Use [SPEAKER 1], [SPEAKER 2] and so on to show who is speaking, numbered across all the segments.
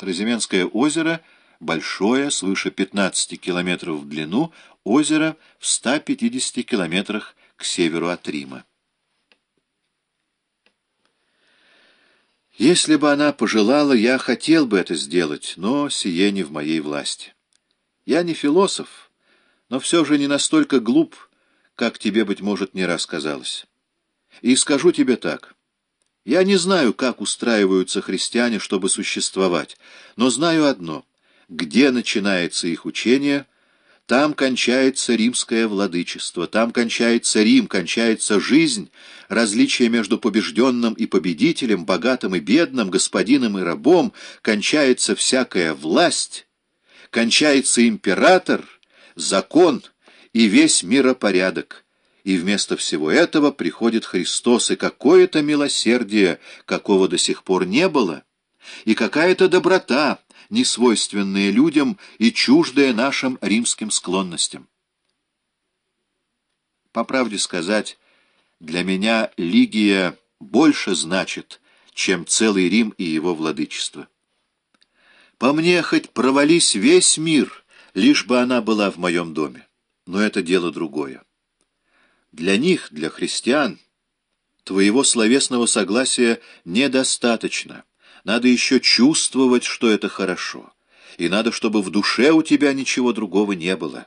[SPEAKER 1] Тразименское озеро — большое, свыше 15 километров в длину, озеро в 150 километрах к северу от Рима. Если бы она пожелала, я хотел бы это сделать, но сие не в моей власти. Я не философ, но все же не настолько глуп, как тебе, быть может, не раз казалось. И скажу тебе так. Я не знаю, как устраиваются христиане, чтобы существовать, но знаю одно. Где начинается их учение — там кончается римское владычество, там кончается Рим, кончается жизнь, различие между побежденным и победителем, богатым и бедным, господином и рабом, кончается всякая власть, кончается император, закон и весь миропорядок. И вместо всего этого приходит Христос, и какое-то милосердие, какого до сих пор не было, и какая-то доброта, несвойственные людям и чуждые нашим римским склонностям. По правде сказать, для меня Лигия больше значит, чем целый Рим и его владычество. По мне, хоть провались весь мир, лишь бы она была в моем доме. Но это дело другое. Для них, для христиан, твоего словесного согласия недостаточно — надо еще чувствовать, что это хорошо. И надо, чтобы в душе у тебя ничего другого не было.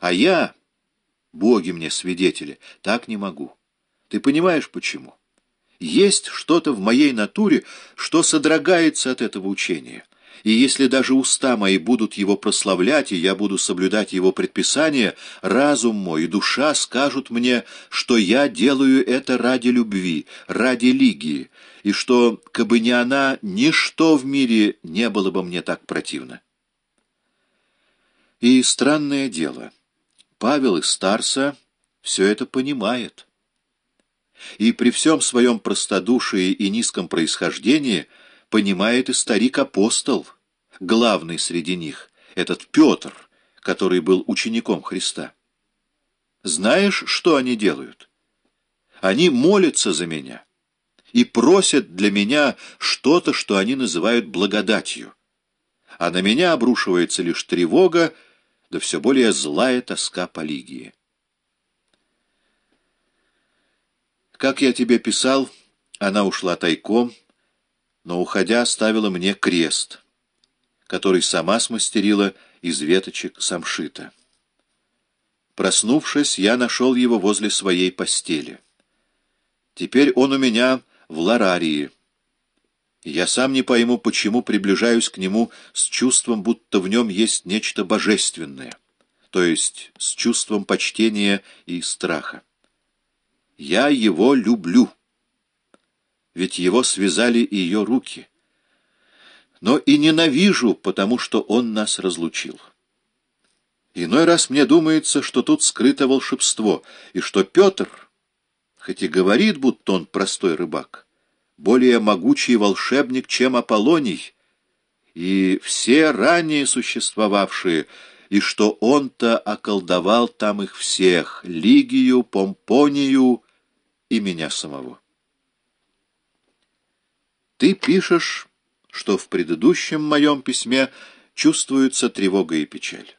[SPEAKER 1] А я, боги мне свидетели, так не могу. Ты понимаешь, почему? Есть что-то в моей натуре, что содрогается от этого учения. И если даже уста мои будут его прославлять, и я буду соблюдать его предписания, разум мой и душа скажут мне, что я делаю это ради любви, ради Лигии, и что, кабы не она, ничто в мире не было бы мне так противно. И странное дело, Павел из Старса все это понимает. И при всем своем простодушии и низком происхождении понимает и старик-апостол, главный среди них, этот Петр, который был учеником Христа. Знаешь, что они делают? Они молятся за меня и просят для меня что-то, что они называют благодатью. А на меня обрушивается лишь тревога, да все более злая тоска по Лигии. Как я тебе писал, она ушла тайком, но, уходя, оставила мне крест, который сама смастерила из веточек самшита. Проснувшись, я нашел его возле своей постели. Теперь он у меня в Ларарии. Я сам не пойму, почему приближаюсь к нему с чувством, будто в нем есть нечто божественное, то есть с чувством почтения и страха. Я его люблю, ведь его связали ее руки, но и ненавижу, потому что он нас разлучил. Иной раз мне думается, что тут скрыто волшебство, и что Петр хоть и говорит, будто он простой рыбак, более могучий волшебник, чем Аполлоний, и все ранее существовавшие, и что он-то околдовал там их всех, Лигию, Помпонию и меня самого. Ты пишешь, что в предыдущем моем письме чувствуется тревога и печаль.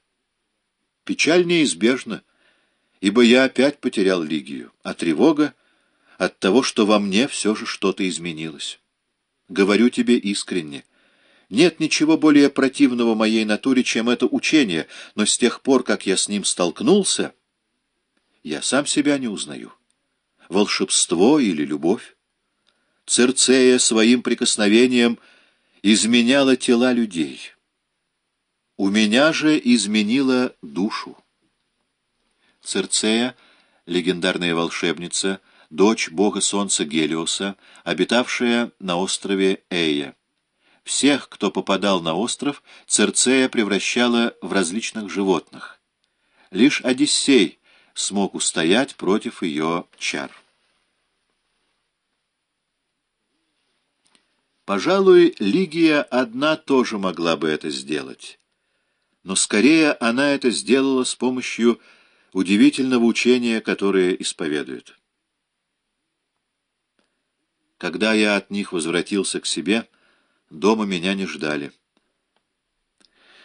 [SPEAKER 1] Печаль неизбежна, ибо я опять потерял Лигию, а тревога — от того, что во мне все же что-то изменилось. Говорю тебе искренне. Нет ничего более противного моей натуре, чем это учение, но с тех пор, как я с ним столкнулся, я сам себя не узнаю. Волшебство или любовь? Церцея своим прикосновением изменяла тела людей. У меня же изменила душу. Церцея, легендарная волшебница, дочь бога солнца Гелиоса, обитавшая на острове Эя. Всех, кто попадал на остров, Церцея превращала в различных животных. Лишь Одиссей смог устоять против ее чар. Пожалуй, Лигия одна тоже могла бы это сделать. Но скорее она это сделала с помощью удивительного учения, которое исповедует. Когда я от них возвратился к себе, дома меня не ждали.